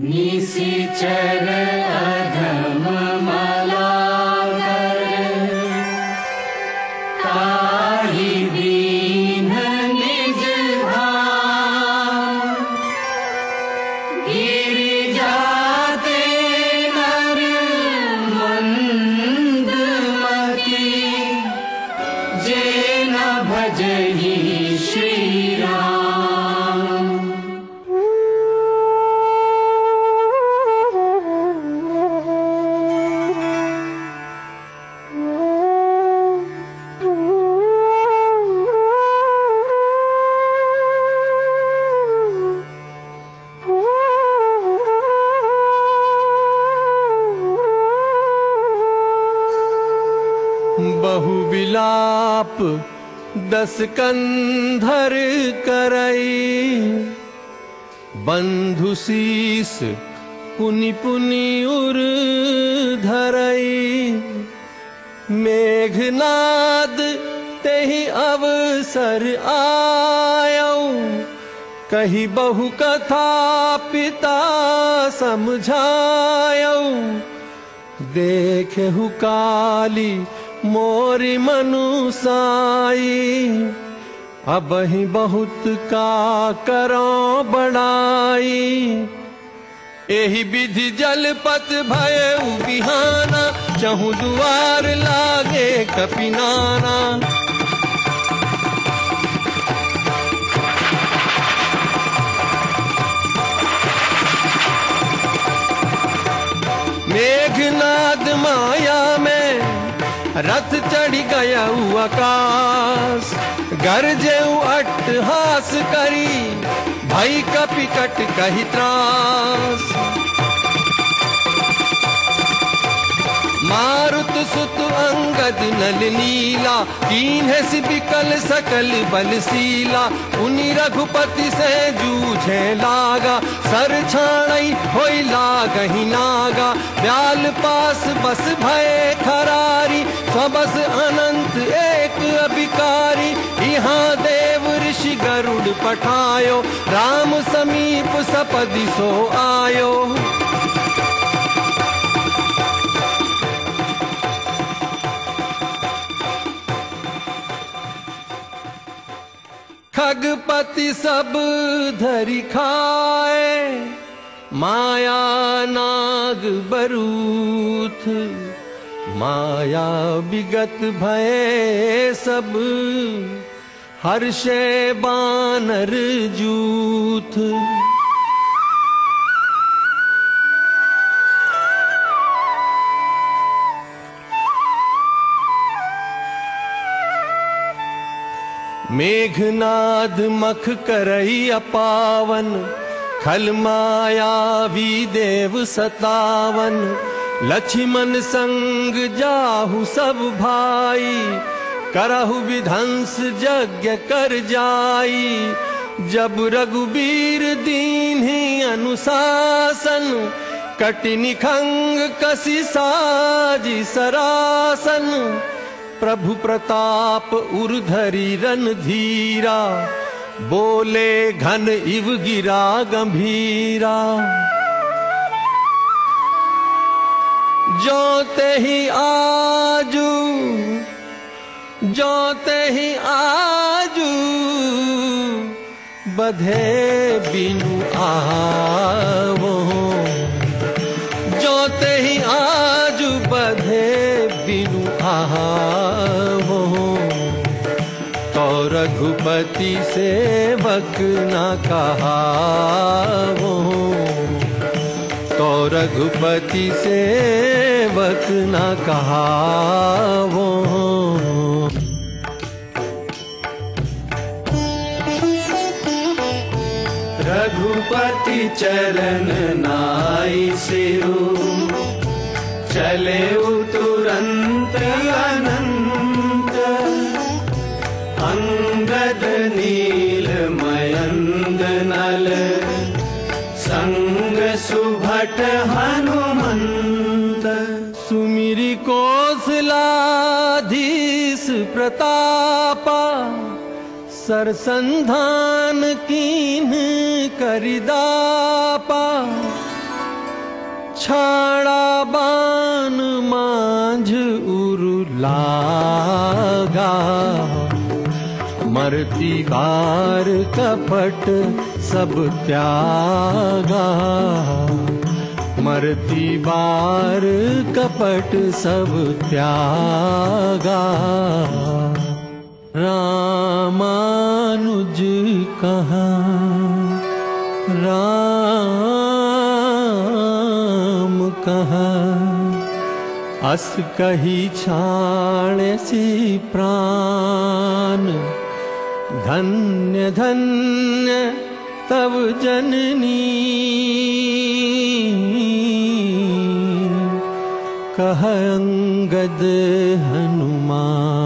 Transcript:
निसिचर अधम मलाकर ताहि दीन निज धाम निश्चर धमला कारिजीरिजामती जन भजि श्री बहु विलाप दस कंधर करई। बंधु शीस पुनि पुनि उर धरई। मेघनाद तेहि अवसर आयौ। कही बहु कथा पिता समझायौ। देखहु काली मोरी मनुसाई। अब ही बहुत का करो बड़ाई। एही विधि जलपत भय बिहाना चहु दुआर लागे कपिनाना। मेघनाद माया रथ चढ़ गया आकाश गरजे अट्टहास करी भई कपिकट कही त्रास। मारुत सुत अंगद नल नीला कीन है बिकल सकल बलशीला उनी रघुपति से जूझे लागा, सर छाणई होई लागही नागा। ब्याल पास बस भय खरारी सबस अनंत एक अभिकारी। यहाँ देव ऋषि गरुड़ पठायो, राम समीप सपदि सो आयो। खगपति सब धरि खाए माया नाग बरूथ। माया विगत भय सब हर्षे बानर जूथ मेघनाद मख करई अपावन खल मायावी देव सतावन। लक्ष्मण संग जाहु सब भाई, करहु विध्वंस यज्ञ कर जाई। जब रघुबीर दीन ही अनुशासन कटिनि खंग कसी साजी सरासन। प्रभु प्रताप उर्धरी रन धीरा, बोले घन इव गिरा गंभीरा। जोते ही आजू, जोते ही आजू, बधे बिनु आवो जोते ही आजू, बधे बिनु आवो रघुपति सेवक न कहावो। तो रघुपति सेवक न कहावो। रघुपति चरण नाई सिरु, चले तुरंत अनंत कौशलाधीश प्रतापा बान मांझ उरुलागा मरती बार कपट सब त्यागा मरती बार कपट सब त्यागा। रामानुज कहाँ? राम कहाँ? अस कही छाण सी प्राण। धन्य धन्य तव जननी। कह अंगद हनुमान